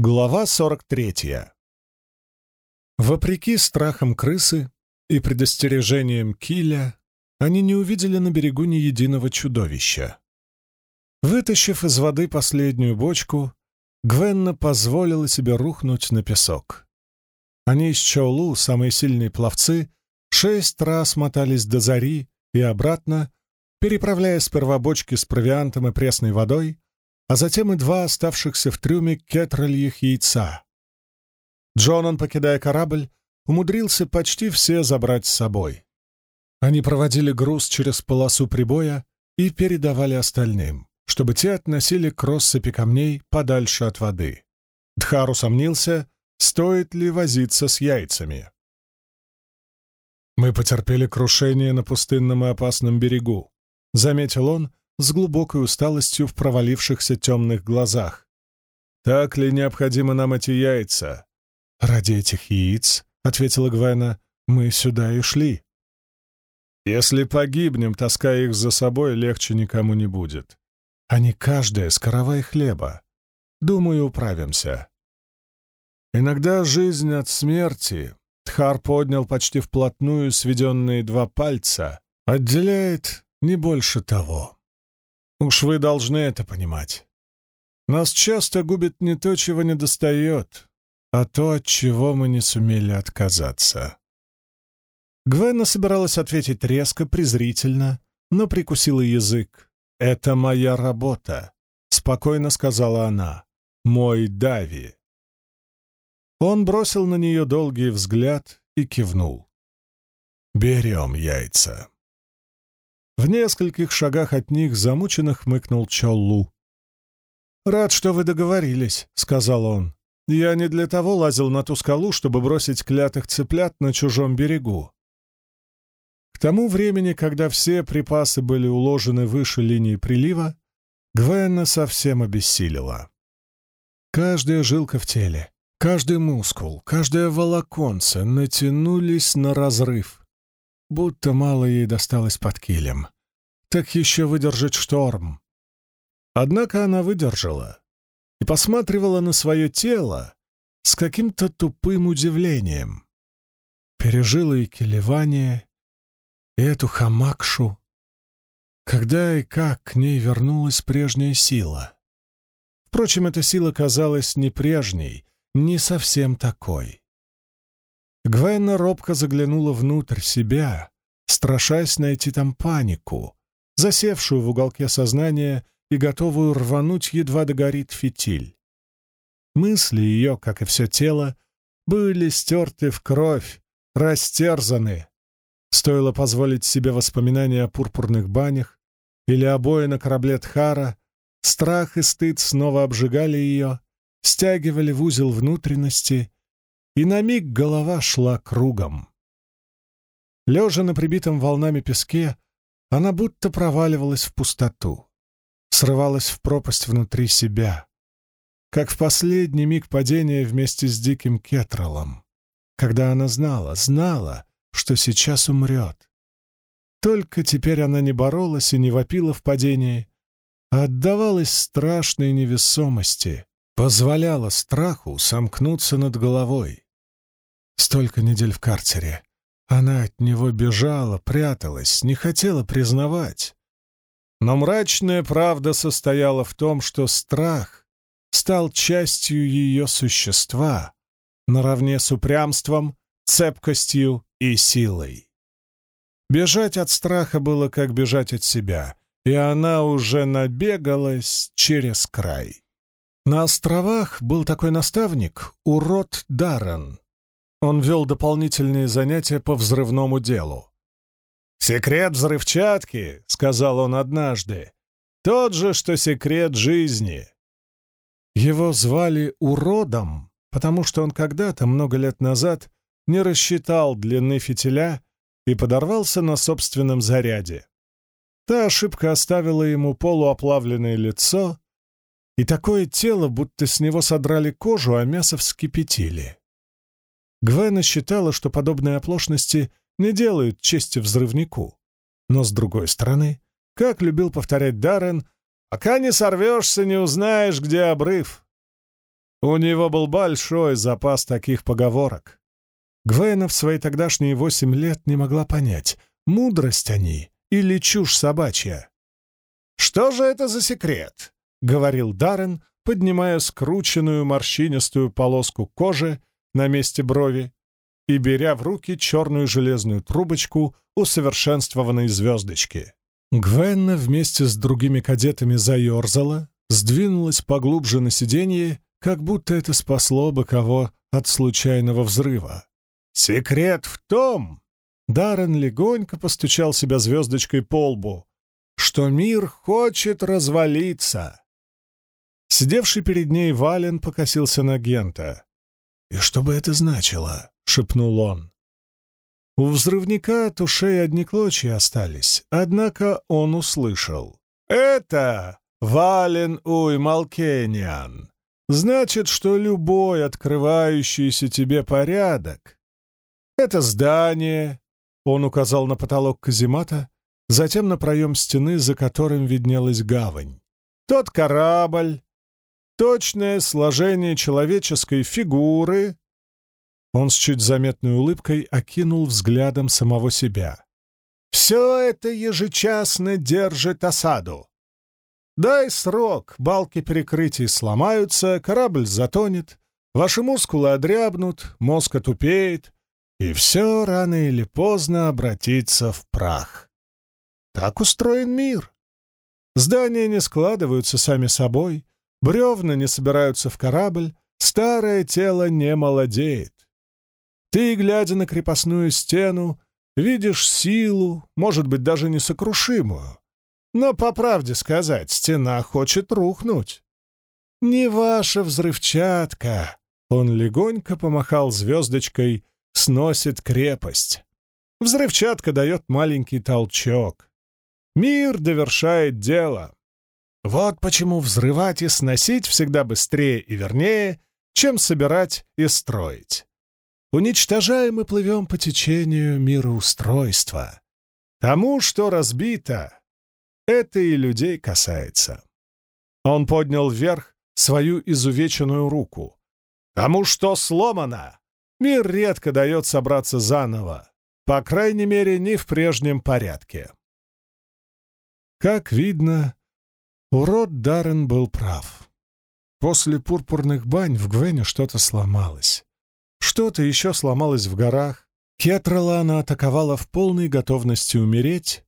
Глава 43. Вопреки страхам крысы и предостережениям Киля, они не увидели на берегу ни единого чудовища. Вытащив из воды последнюю бочку, Гвенна позволила себе рухнуть на песок. Они с Чоулу, самые сильные пловцы, шесть раз мотались до зари и обратно, переправляя сперва бочки с провиантом и пресной водой, а затем и два оставшихся в трюме кетральих яйца. Джонан, покидая корабль, умудрился почти все забрать с собой. Они проводили груз через полосу прибоя и передавали остальным, чтобы те относили к россыпи камней подальше от воды. Дхар усомнился, стоит ли возиться с яйцами. «Мы потерпели крушение на пустынном и опасном берегу», — заметил он, с глубокой усталостью в провалившихся темных глазах. «Так ли необходимы нам эти яйца?» «Ради этих яиц», — ответила Гвена, — «мы сюда и шли». «Если погибнем, таская их за собой, легче никому не будет. Они каждая с каравай хлеба. Думаю, управимся». Иногда жизнь от смерти, Тхар поднял почти вплотную сведенные два пальца, отделяет не больше того. Уж вы должны это понимать. Нас часто губит не то, чего не достает, а то, от чего мы не сумели отказаться. Гвена собиралась ответить резко, презрительно, но прикусила язык. «Это моя работа», — спокойно сказала она. «Мой Дави». Он бросил на нее долгий взгляд и кивнул. «Берем яйца». В нескольких шагах от них замученно хмыкнул Чоллу. «Рад, что вы договорились», — сказал он. «Я не для того лазил на ту скалу, чтобы бросить клятых цыплят на чужом берегу». К тому времени, когда все припасы были уложены выше линии прилива, Гвенна совсем обессилила. Каждая жилка в теле, каждый мускул, каждое волоконце натянулись на разрыв — будто мало ей досталось под килем. Так еще выдержать шторм. Однако она выдержала и посматривала на свое тело с каким-то тупым удивлением. Пережила и килевание, и эту хамакшу. Когда и как к ней вернулась прежняя сила? Впрочем, эта сила казалась не прежней, не совсем такой. Гвенна робко заглянула внутрь себя, страшась найти там панику, засевшую в уголке сознания и готовую рвануть, едва догорит фитиль. Мысли ее, как и все тело, были стерты в кровь, растерзаны. Стоило позволить себе воспоминания о пурпурных банях или обои на корабле Тхара, страх и стыд снова обжигали ее, стягивали в узел внутренности и на миг голова шла кругом. Лежа на прибитом волнами песке, она будто проваливалась в пустоту, срывалась в пропасть внутри себя, как в последний миг падения вместе с диким кетролом, когда она знала, знала, что сейчас умрет. Только теперь она не боролась и не вопила в падении, а отдавалась страшной невесомости, позволяла страху сомкнуться над головой. Столько недель в карцере. Она от него бежала, пряталась, не хотела признавать. Но мрачная правда состояла в том, что страх стал частью ее существа, наравне с упрямством, цепкостью и силой. Бежать от страха было как бежать от себя, и она уже набегалась через край. На островах был такой наставник, урод Даррен, он вел дополнительные занятия по взрывному делу. «Секрет взрывчатки», — сказал он однажды, — «тот же, что секрет жизни». Его звали уродом, потому что он когда-то, много лет назад, не рассчитал длины фитиля и подорвался на собственном заряде. Та ошибка оставила ему полуоплавленное лицо и такое тело, будто с него содрали кожу, а мясо вскипятили. Гвена считала, что подобные оплошности не делают чести взрывнику. Но, с другой стороны, как любил повторять Даррен, «Пока не сорвешься, не узнаешь, где обрыв». У него был большой запас таких поговорок. Гвена в свои тогдашние восемь лет не могла понять, мудрость они или чушь собачья. «Что же это за секрет?» — говорил Даррен, поднимая скрученную морщинистую полоску кожи на месте брови и беря в руки черную железную трубочку усовершенствованной звездочки. Гвенна вместе с другими кадетами заерзала, сдвинулась поглубже на сиденье как будто это спасло бы кого от случайного взрыва. «Секрет в том...» Даррен легонько постучал себя звездочкой по лбу, что мир хочет развалиться. Сидевший перед ней Вален покосился на Гента. «И что бы это значило?» — шепнул он. У взрывника от ушей одни клочья остались, однако он услышал. «Это Вален Уй Малкениан. Значит, что любой открывающийся тебе порядок — это здание, он указал на потолок каземата, затем на проем стены, за которым виднелась гавань. Тот корабль, точное сложение человеческой фигуры. Он с чуть заметной улыбкой окинул взглядом самого себя. Все это ежечасно держит осаду. Дай срок, балки перекрытий сломаются, корабль затонет, ваши мускулы одрябнут, мозг отупеет, и все рано или поздно обратится в прах. Так устроен мир. Здания не складываются сами собой, бревна не собираются в корабль, старое тело не молодеет. Ты, глядя на крепостную стену, видишь силу, может быть, даже несокрушимую, но, по правде сказать, стена хочет рухнуть. «Не ваша взрывчатка!» Он легонько помахал звездочкой, сносит крепость. Взрывчатка дает маленький толчок. Мир довершает дело. Вот почему взрывать и сносить всегда быстрее и вернее, чем собирать и строить. Уничтожаем и плывем по течению мироустройства. Тому, что разбито, это и людей касается. Он поднял вверх свою изувеченную руку. Тому, что сломано, мир редко дает собраться заново, по крайней мере, не в прежнем порядке. Как видно, урод Даррен был прав. После пурпурных бань в Гвене что-то сломалось. Что-то еще сломалось в горах. Кетрала она атаковала в полной готовности умереть,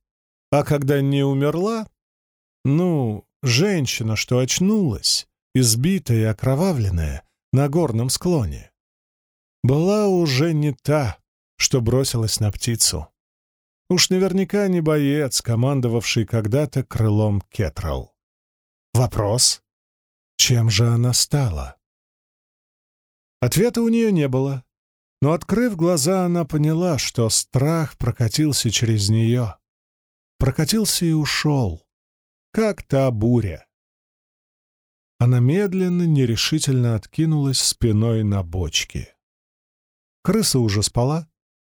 а когда не умерла, ну, женщина, что очнулась, избитая и окровавленная, на горном склоне, была уже не та, что бросилась на птицу. Уж наверняка не боец, командовавший когда-то крылом Кетрал. Вопрос, чем же она стала? Ответа у нее не было, но, открыв глаза, она поняла, что страх прокатился через нее прокатился и ушел, как та буря. Она медленно, нерешительно откинулась спиной на бочке. Крыса уже спала,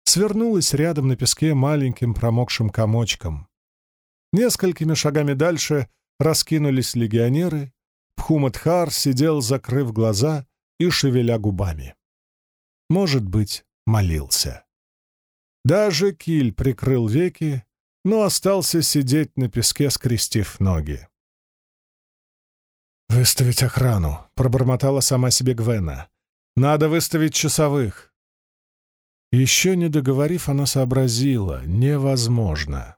свернулась рядом на песке маленьким промокшим комочком. Несколькими шагами дальше раскинулись легионеры, Пхумадхар сидел, закрыв глаза и шевеля губами. Может быть, молился. Даже Киль прикрыл веки но остался сидеть на песке, скрестив ноги. «Выставить охрану», — пробормотала сама себе Гвена. «Надо выставить часовых». Еще не договорив, она сообразила — невозможно.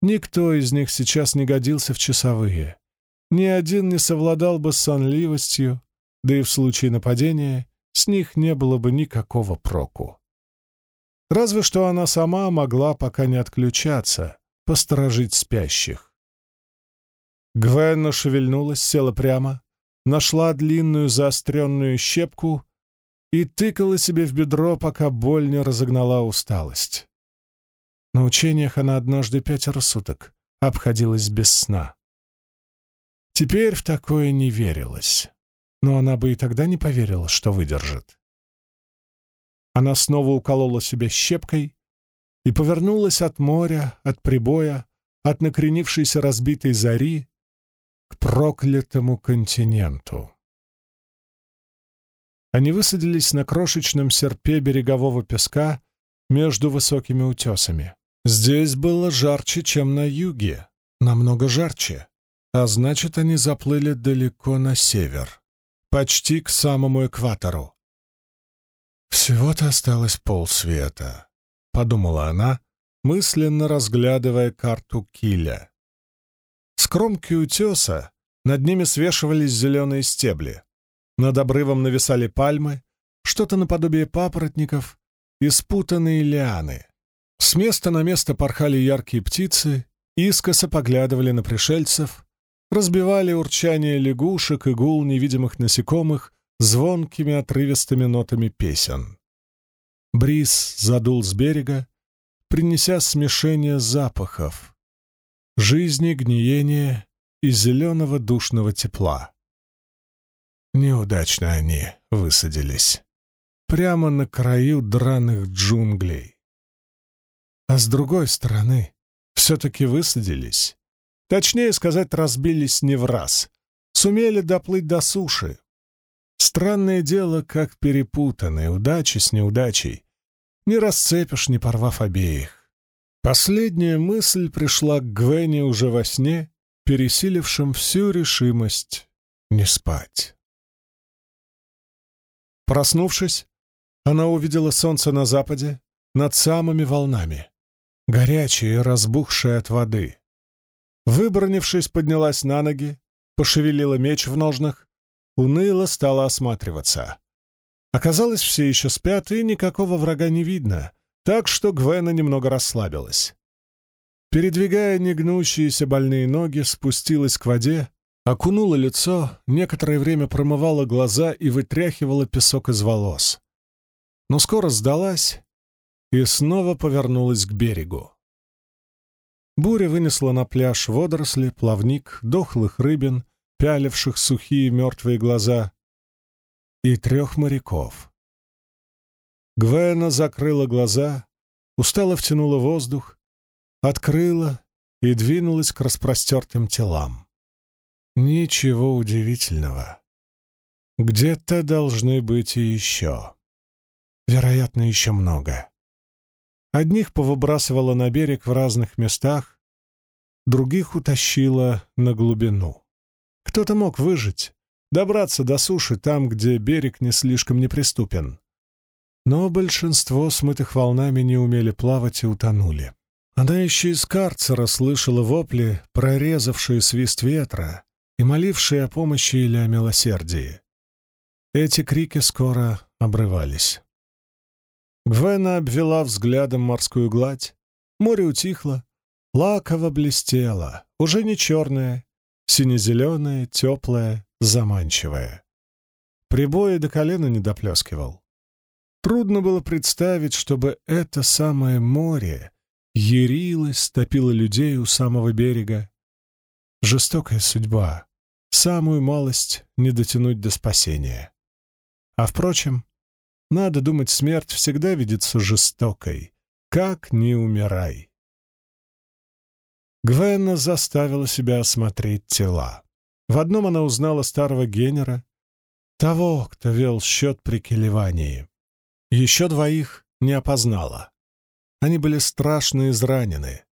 Никто из них сейчас не годился в часовые. Ни один не совладал бы с сонливостью, да и в случае нападения с них не было бы никакого проку. Разве что она сама могла пока не отключаться, посторожить спящих. Гвенна шевельнулась, села прямо, нашла длинную заостренную щепку и тыкала себе в бедро, пока боль не разогнала усталость. На учениях она однажды пятеро суток обходилась без сна. Теперь в такое не верилось, но она бы и тогда не поверила, что выдержит. Она снова уколола себя щепкой и повернулась от моря, от прибоя, от накренившейся разбитой зари к проклятому континенту. они высадились на крошечном серпе берегового песка между высокими утесами. Здесь было жарче, чем на юге, намного жарче, а значит, они заплыли далеко на север, почти к самому экватору. «Всего-то осталось полсвета», — подумала она, мысленно разглядывая карту Киля. С кромки утеса над ними свешивались зеленые стебли. Над обрывом нависали пальмы, что-то наподобие папоротников и спутанные лианы. С места на место порхали яркие птицы, искоса поглядывали на пришельцев, разбивали урчание лягушек и гул невидимых насекомых звонкими отрывистыми нотами песен. Бриз задул с берега, принеся смешение запахов, жизни, гниения и зеленого душного тепла. Неудачно они высадились. Прямо на краю драных джунглей. А с другой стороны, все-таки высадились. Точнее сказать, разбились не в раз. Сумели доплыть до суши. Странное дело, как перепутаны удачи с неудачей. Не расцепишь, не порвав обеих. Последняя мысль пришла к Гвене уже во сне, пересилившим всю решимость не спать. Проснувшись, она увидела солнце на западе, над самыми волнами, горячее и разбухшее от воды. Выбронившись, поднялась на ноги, пошевелила меч в ножнах, уныло стала осматриваться. Оказалось, все еще спят, и никакого врага не видно, так что Гвена немного расслабилась. Передвигая негнущиеся больные ноги, спустилась к воде окунула лицо, некоторое время промывала глаза и вытряхивала песок из волос. Но скоро сдалась и снова повернулась к берегу. Буря вынесла на пляж водоросли, плавник, дохлых рыбин, пяливших сухие мертвые глаза, и трех моряков. Гвена закрыла глаза, устало втянула воздух, открыла и двинулась к распростертым телам. Ничего удивительного. Где-то должны быть и еще. Вероятно, еще много. Одних повыбрасывало на берег в разных местах, других утащило на глубину. Кто-то мог выжить, добраться до суши там, где берег не слишком неприступен. Но большинство смытых волнами не умели плавать и утонули. Она еще из карцера слышала вопли, прорезавшие свист ветра, и молившие о помощи или о милосердии. Эти крики скоро обрывались. Гвена обвела взглядом морскую гладь. Море утихло, лаково блестело, уже не черное, сине-зеленое, теплое, заманчивое. Прибой до колена не доплескивал. Трудно было представить, чтобы это самое море ярилось, топило людей у самого берега. Жестокая судьба, самую малость не дотянуть до спасения. А впрочем, надо думать, смерть всегда видится жестокой. Как не умирай. Гвенна заставила себя осмотреть тела. В одном она узнала старого генера, того, кто вел счет при келевании. Еще двоих не опознала. Они были страшно изранены.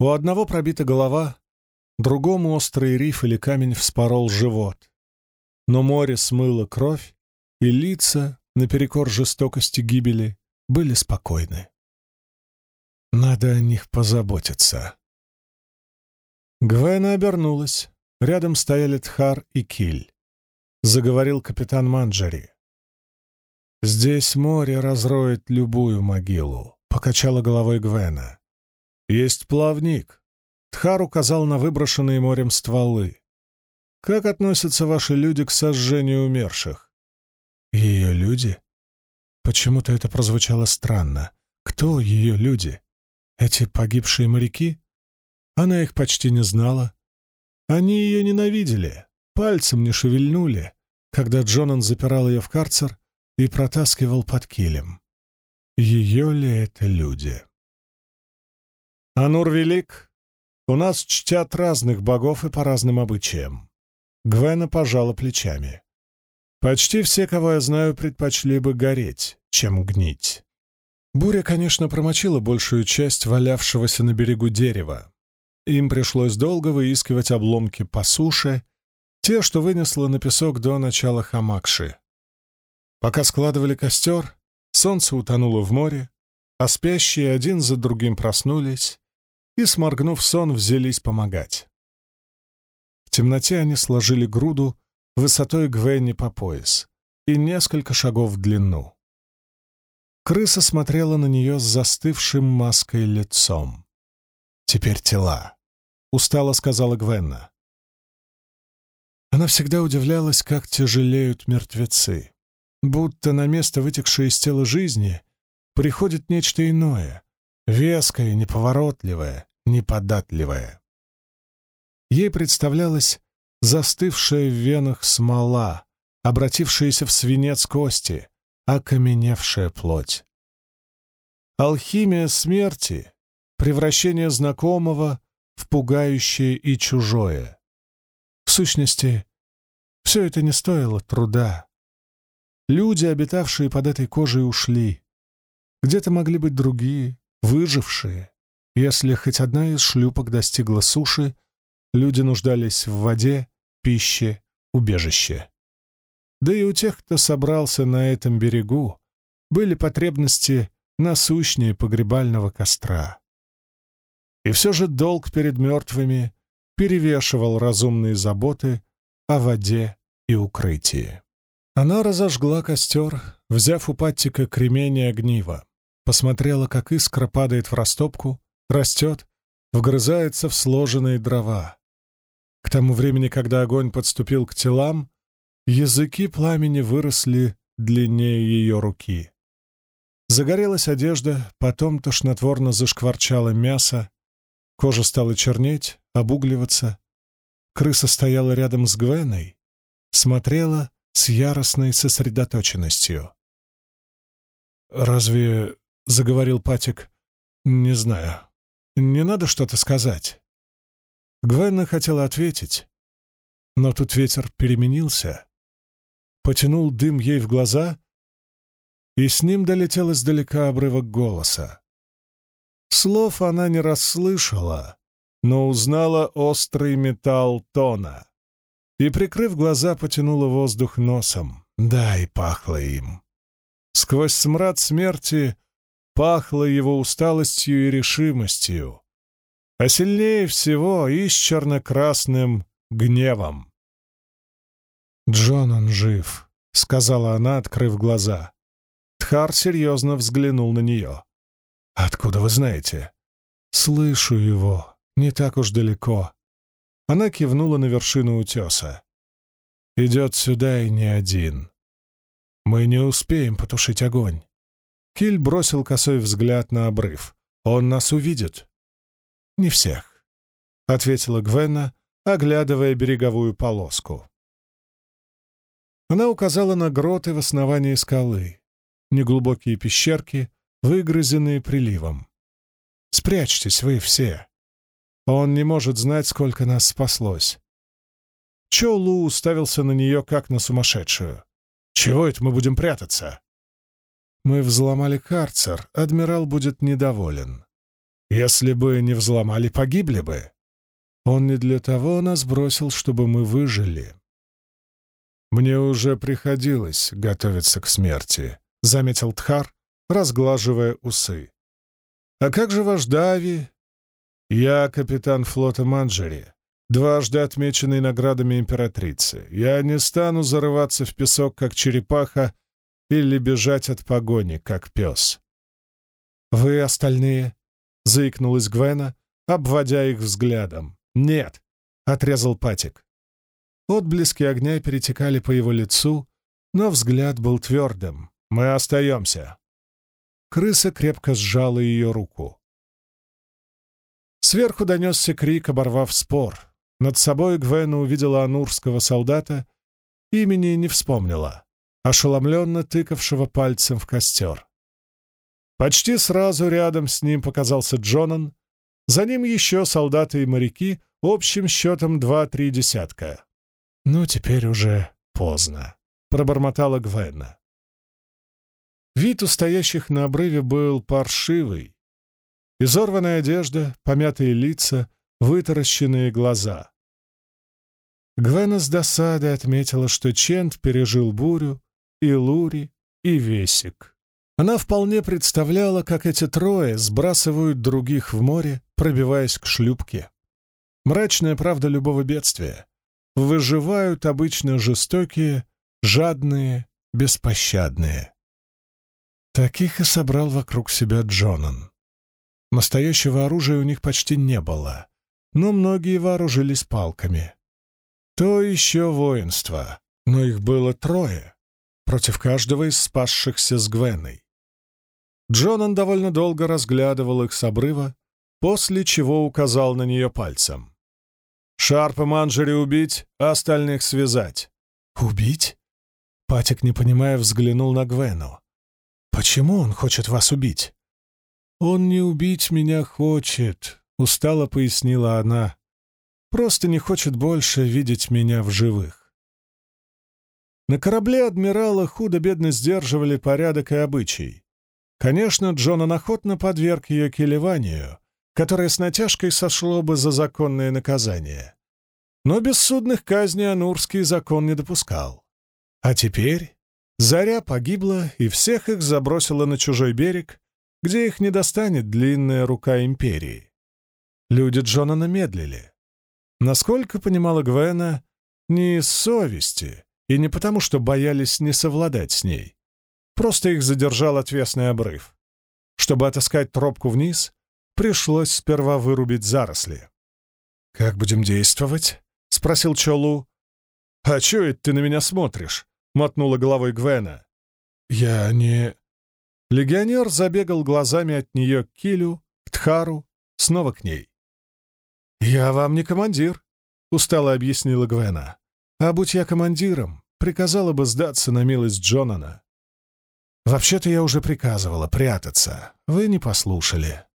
У одного пробита голова, другому острый риф или камень вспорол живот. Но море смыло кровь, и лица, наперекор жестокости гибели, были спокойны. Надо о них позаботиться. Гвена обернулась. Рядом стояли Тхар и Киль. Заговорил капитан Манджари. «Здесь море разроет любую могилу», — покачала головой Гвена. «Есть плавник, Тхар указал на выброшенные морем стволы. «Как относятся ваши люди к сожжению умерших?» «Ее люди?» Почему-то это прозвучало странно. Кто ее люди? Эти погибшие моряки? Она их почти не знала. Они ее ненавидели, пальцем не шевельнули, когда Джонан запирал ее в карцер и протаскивал под килем. Ее ли это люди? Анур Велик у нас чтят разных богов и по разным обычаям. Гвена пожала плечами. Почти все, кого я знаю, предпочли бы гореть, чем гнить. Буря, конечно, промочила большую часть валявшегося на берегу дерева. Им пришлось долго выискивать обломки по суше, те, что вынесло на песок до начала Хамакши. Пока складывали костер, солнце утонуло в море, а спящие один за другим проснулись и, сморгнув сон, взялись помогать. В темноте они сложили груду высотой Гвенни по пояс и несколько шагов в длину. Крыса смотрела на нее с застывшим маской лицом. «Теперь тела», — устало сказала Гвенна. Она всегда удивлялась, как тяжелеют мертвецы. Будто на место вытекшей из тела жизни приходит нечто иное, веское, неповоротливое, неподатливое. Ей представлялась застывшая в венах смола, обратившаяся в свинец кости, окаменевшая плоть. Алхимия смерти — превращение знакомого в пугающее и чужое. В сущности, все это не стоило труда. Люди, обитавшие под этой кожей, ушли. Где-то могли быть другие, выжившие. Если хоть одна из шлюпок достигла суши, люди нуждались в воде, пище, убежище. Да и у тех, кто собрался на этом берегу, были потребности насущнее погребального костра. И все же долг перед мертвыми перевешивал разумные заботы о воде и укрытии. Она разожгла костер, взяв у Паттика кремень и огниво, посмотрела, как искра падает в растопку, растет, вгрызается в сложенные дрова. К тому времени, когда огонь подступил к телам, языки пламени выросли длиннее ее руки. Загорелась одежда, потом тошнотворно зашкварчало мясо, кожа стала чернеть, обугливаться. Крыса стояла рядом с Гвеной, смотрела с яростной сосредоточенностью. «Разве...» — заговорил Патик. «Не знаю. Не надо что-то сказать». Гвенна хотела ответить, но тут ветер переменился, потянул дым ей в глаза, и с ним долетел издалека обрывок голоса. Слов она не расслышала, но узнала острый металл тона и, прикрыв глаза, потянула воздух носом. Да, и пахло им. Сквозь смрад смерти пахло его усталостью и решимостью, а сильнее всего и с черно-красным гневом. «Джон, он жив», — сказала она, открыв глаза. Тхар серьезно взглянул на нее. «Откуда вы знаете?» «Слышу его. Не так уж далеко». Она кивнула на вершину утеса. «Идет сюда и не один. Мы не успеем потушить огонь». Киль бросил косой взгляд на обрыв. «Он нас увидит». «Не всех», — ответила Гвена, оглядывая береговую полоску. Она указала на гроты в основании скалы, неглубокие пещерки, выгрызенные приливом. «Спрячьтесь вы все. Он не может знать, сколько нас спаслось». Чо Лу уставился на нее, как на сумасшедшую. «Чего это мы будем прятаться?» «Мы взломали карцер, адмирал будет недоволен. Если бы не взломали, погибли бы. Он не для того нас бросил, чтобы мы выжили». «Мне уже приходилось готовиться к смерти», — заметил Тхар, разглаживая усы. «А как же ваш Дави?» «Я капитан флота Манджери, дважды отмеченный наградами императрицы. Я не стану зарываться в песок, как черепаха, или бежать от погони, как пес». «Вы остальные?» — заикнулась Гвена, обводя их взглядом. «Нет», — отрезал Патик. Отблески огня перетекали по его лицу, но взгляд был твердым. «Мы остаемся». Крыса крепко сжала ее руку. Сверху донесся крик, оборвав спор. Над собой Гвена увидела анурского солдата, имени не вспомнила, ошеломленно тыкавшего пальцем в костер. Почти сразу рядом с ним показался Джонан, за ним еще солдаты и моряки, общим счетом два-три десятка. Ну, теперь уже поздно. — пробормотала Гвенна. Вид у стоящих на обрыве был паршивый. Изорванная одежда, помятые лица, вытаращенные глаза. Гвена с досадой отметила, что Чент пережил бурю, и Лури, и Весик. Она вполне представляла, как эти трое сбрасывают других в море, пробиваясь к шлюпке. Мрачная правда любого бедствия. Выживают обычно жестокие, жадные, беспощадные. Таких и собрал вокруг себя Джонан. Настоящего оружия у них почти не было, но многие вооружились палками. То еще воинство, но их было трое, против каждого из спасшихся с Гвеной. Джонан довольно долго разглядывал их с обрыва, после чего указал на нее пальцем. «Шарп и Манджери убить, а остальных связать». «Убить?» Патик, не понимая, взглянул на Гвену. «Почему он хочет вас убить?» «Он не убить меня хочет», — устало пояснила она. Просто не хочет больше видеть меня в живых. На корабле адмирала худо-бедно сдерживали порядок и обычай. Конечно, Джонан охотно подверг ее келеванию, которое с натяжкой сошло бы за законное наказание. Но бессудных казней Анурский закон не допускал. А теперь Заря погибла и всех их забросила на чужой берег, где их не достанет длинная рука империи. Люди Джонана медлили. Насколько понимала Гвена, не из совести и не потому, что боялись не совладать с ней. Просто их задержал отвесный обрыв. Чтобы отыскать тропку вниз, пришлось сперва вырубить заросли. «Как будем действовать?» — спросил Чолу. «А чё это ты на меня смотришь?» — мотнула головой Гвена. «Я не...» Легионер забегал глазами от нее к Килю, к Тхару, снова к ней. «Я вам не командир», — устало объяснила Гвена. «А будь я командиром, приказала бы сдаться на милость Джонана. Вообще-то я уже приказывала прятаться. Вы не послушали.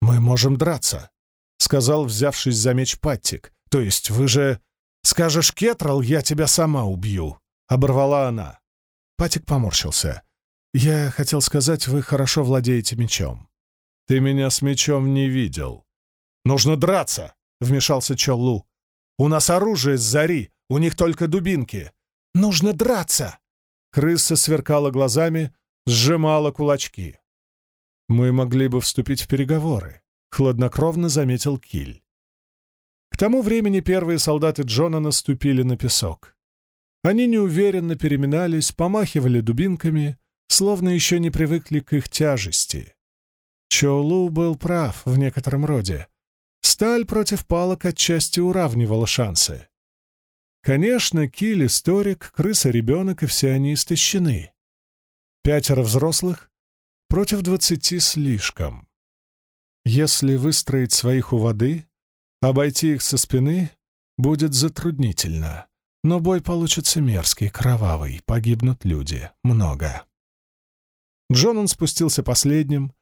Мы можем драться», — сказал, взявшись за меч Паттик. «То есть вы же... Скажешь, Кетрал, я тебя сама убью», — оборвала она. Патик поморщился. «Я хотел сказать, вы хорошо владеете мечом». «Ты меня с мечом не видел», «Нужно драться!» — вмешался Чоллу. «У нас оружие с зари, у них только дубинки. Нужно драться!» Крыса сверкала глазами, сжимала кулачки. «Мы могли бы вступить в переговоры», — хладнокровно заметил Киль. К тому времени первые солдаты Джона наступили на песок. Они неуверенно переминались, помахивали дубинками, словно еще не привыкли к их тяжести. Чоулу был прав в некотором роде. Сталь против палок отчасти уравнивала шансы. Конечно, Киль — историк, крыса-ребенок, и все они истощены. Пятеро взрослых против двадцати слишком. Если выстроить своих у воды, обойти их со спины будет затруднительно. Но бой получится мерзкий, кровавый, погибнут люди. Много. Джонан спустился последним,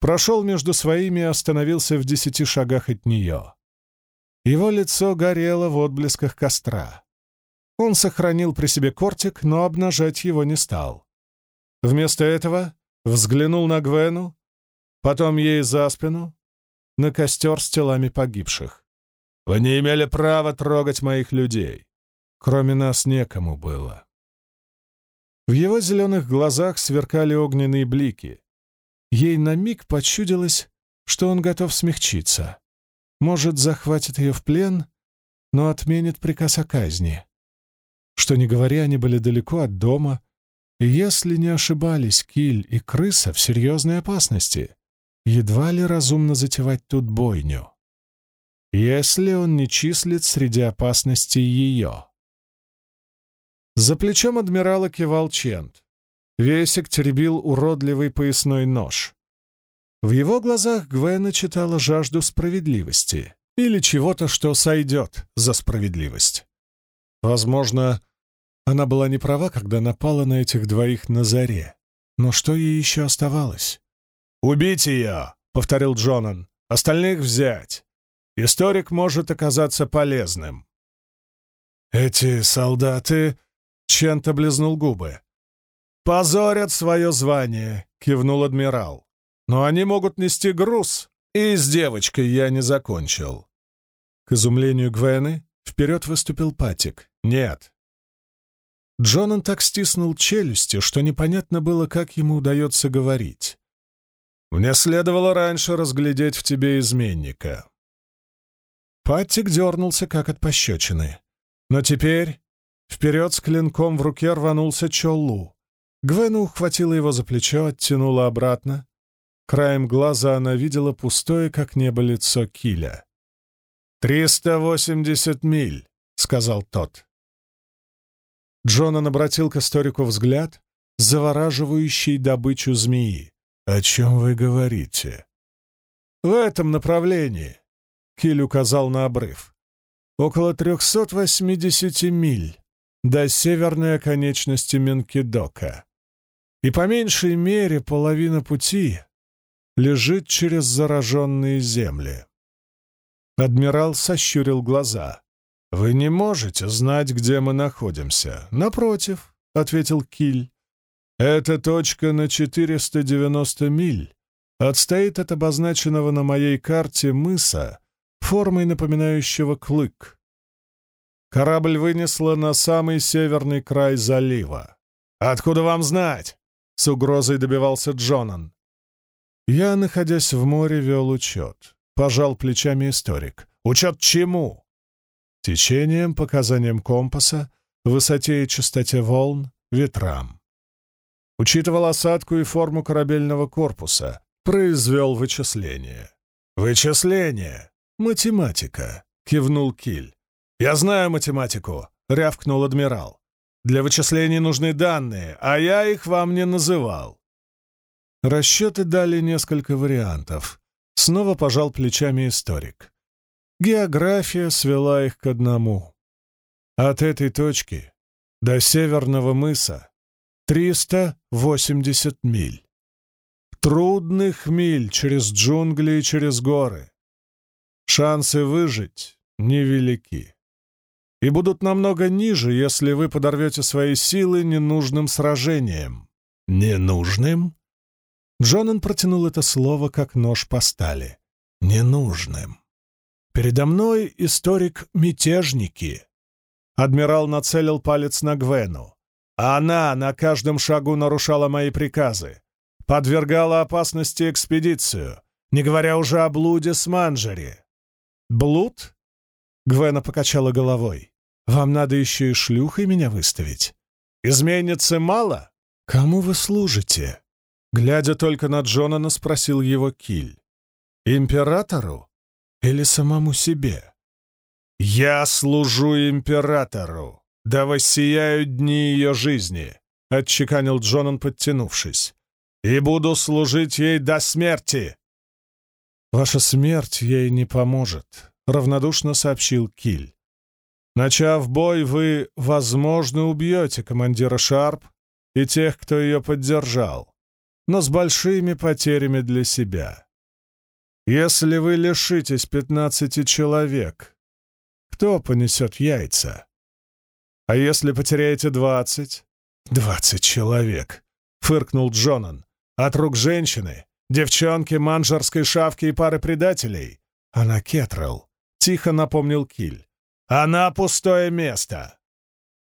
прошел между своими и остановился в десяти шагах от нее. Его лицо горело в отблесках костра. Он сохранил при себе кортик, но обнажать его не стал. Вместо этого взглянул на Гвену, потом ей за спину, на костер с телами погибших. «Вы не имели права трогать моих людей. Кроме нас некому было». В его зеленых глазах сверкали огненные блики. Ей на миг почудилось, что он готов смягчиться. Может, захватит ее в плен, но отменит приказ о казни. Что не говоря, они были далеко от дома, и если не ошибались Киль и Крыса в серьезной опасности, едва ли разумно затевать тут бойню. Если он не числит среди опасностей ее. За плечом адмирала кивал Чент. Весик теребил уродливый поясной нож. В его глазах Гвена читала жажду справедливости или чего-то, что сойдет за справедливость. Возможно, она была не права, когда напала на этих двоих на заре. Но что ей еще оставалось? «Убить ее!» — повторил Джонан. «Остальных взять. Историк может оказаться полезным». «Эти солдаты...» Чент облизнул губы. «Позорят свое звание», — кивнул адмирал. «Но они могут нести груз, и с девочкой я не закончил». К изумлению Гвены вперед выступил Патик. «Нет». Джонан так стиснул челюсти, что непонятно было, как ему удается говорить. «Мне следовало раньше разглядеть в тебе изменника». Паттик дернулся, как от пощечины. Но теперь вперед с клинком в руке рванулся Чоллу. Гвена ухватила его за плечо, оттянула обратно. Краем глаза она видела пустое, как небо, лицо Киля. «Триста восемьдесят миль», — сказал тот. Джонан обратил к историку взгляд, завораживающий добычу змеи. «О чем вы говорите?» «В этом направлении», — Киль указал на обрыв. «Около трехсот восьмидесяти миль до северной оконечности Менкидока. И по меньшей мере половина пути лежит через зараженные земли». Адмирал сощурил глаза. «Вы не можете знать, где мы находимся. Напротив», — ответил Киль. Эта точка на 490 миль отстоит от обозначенного на моей карте мыса формой напоминающего клык. Корабль вынесло на самый северный край залива. «Откуда вам знать?» — с угрозой добивался Джонан. Я, находясь в море, вел учет. Пожал плечами историк. «Учет чему?» Течением, показанием компаса, высоте и частоте волн, ветрам учитывал осадку и форму корабельного корпуса, произвел вычисление. «Вычисление! Математика!» — кивнул Киль. «Я знаю математику!» — рявкнул адмирал. «Для вычислений нужны данные, а я их вам не называл». Расчеты дали несколько вариантов. Снова пожал плечами историк. География свела их к одному. От этой точки до северного мыса 380 миль. Трудных миль через джунгли и через горы. Шансы выжить невелики. И будут намного ниже, если вы подорвете свои силы ненужным сражением. Ненужным? Джонан протянул это слово, как нож по стали. Ненужным. Передо мной историк мятежники. Адмирал нацелил палец на Гвену. Она на каждом шагу нарушала мои приказы, подвергала опасности экспедицию, не говоря уже о блуде с Манджери. «Блуд?» — Гвена покачала головой. «Вам надо еще и шлюхой меня выставить. Изменницы мало? Кому вы служите?» Глядя только на Джонана, спросил его Киль. «Императору или самому себе?» «Я служу императору!» «Да воссияют дни ее жизни», — отчеканил Джонан, подтянувшись. «И буду служить ей до смерти!» «Ваша смерть ей не поможет», — равнодушно сообщил Киль. «Начав бой, вы, возможно, убьете командира Шарп и тех, кто ее поддержал, но с большими потерями для себя. Если вы лишитесь пятнадцати человек, кто понесет яйца?» «А если потеряете двадцать?» «Двадцать человек!» — фыркнул Джонан. «От рук женщины, девчонки, манжерской шавки и пары предателей. Она Кетрелл», — тихо напомнил Киль. «Она пустое место!»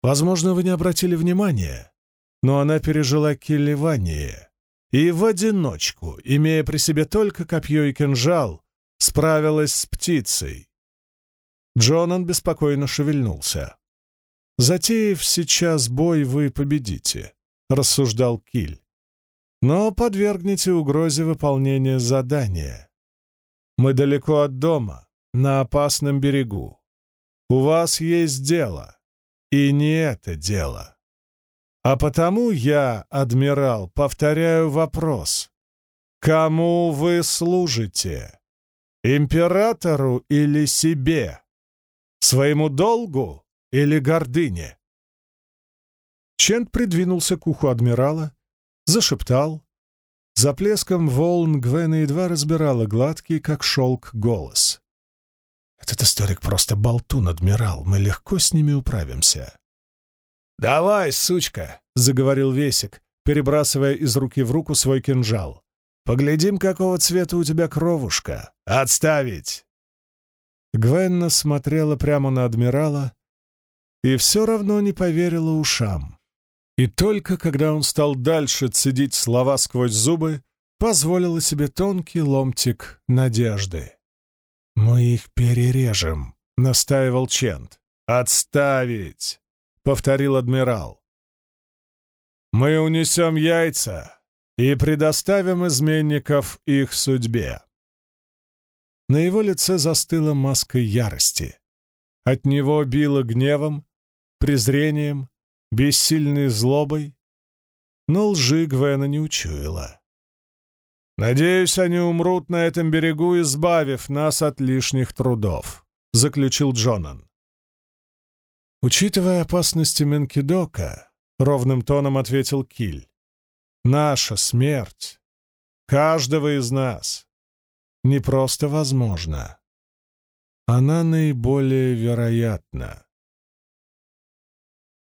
Возможно, вы не обратили внимания, но она пережила килливание. И в одиночку, имея при себе только копье и кинжал, справилась с птицей. Джонан беспокойно шевельнулся. Затеяв сейчас бой, вы победите», — рассуждал Киль. «Но подвергнете угрозе выполнения задания. Мы далеко от дома, на опасном берегу. У вас есть дело, и не это дело. А потому я, адмирал, повторяю вопрос. Кому вы служите? Императору или себе? Своему долгу или гордыне. Чент придвинулся к уху адмирала, зашептал. За плеском волн Гвена едва разбирала гладкий, как шелк, голос. «Этот историк просто болтун, адмирал, мы легко с ними управимся». «Давай, сучка!» — заговорил Весик, перебрасывая из руки в руку свой кинжал. «Поглядим, какого цвета у тебя кровушка. Отставить!» Гвенна смотрела прямо на адмирала и все равно не поверила ушам. И только когда он стал дальше цедить слова сквозь зубы, позволила себе тонкий ломтик надежды. «Мы их перережем», — настаивал Чент. «Отставить!» — повторил адмирал. «Мы унесем яйца и предоставим изменников их судьбе». На его лице застыла маска ярости. От него било гневом, презрением, бессильной злобой, но лжи Гвена не учуяла. «Надеюсь, они умрут на этом берегу, избавив нас от лишних трудов», — заключил Джонан. «Учитывая опасности Менкидока», — ровным тоном ответил Киль, — «наша смерть, каждого из нас, не просто возможна, она наиболее вероятна».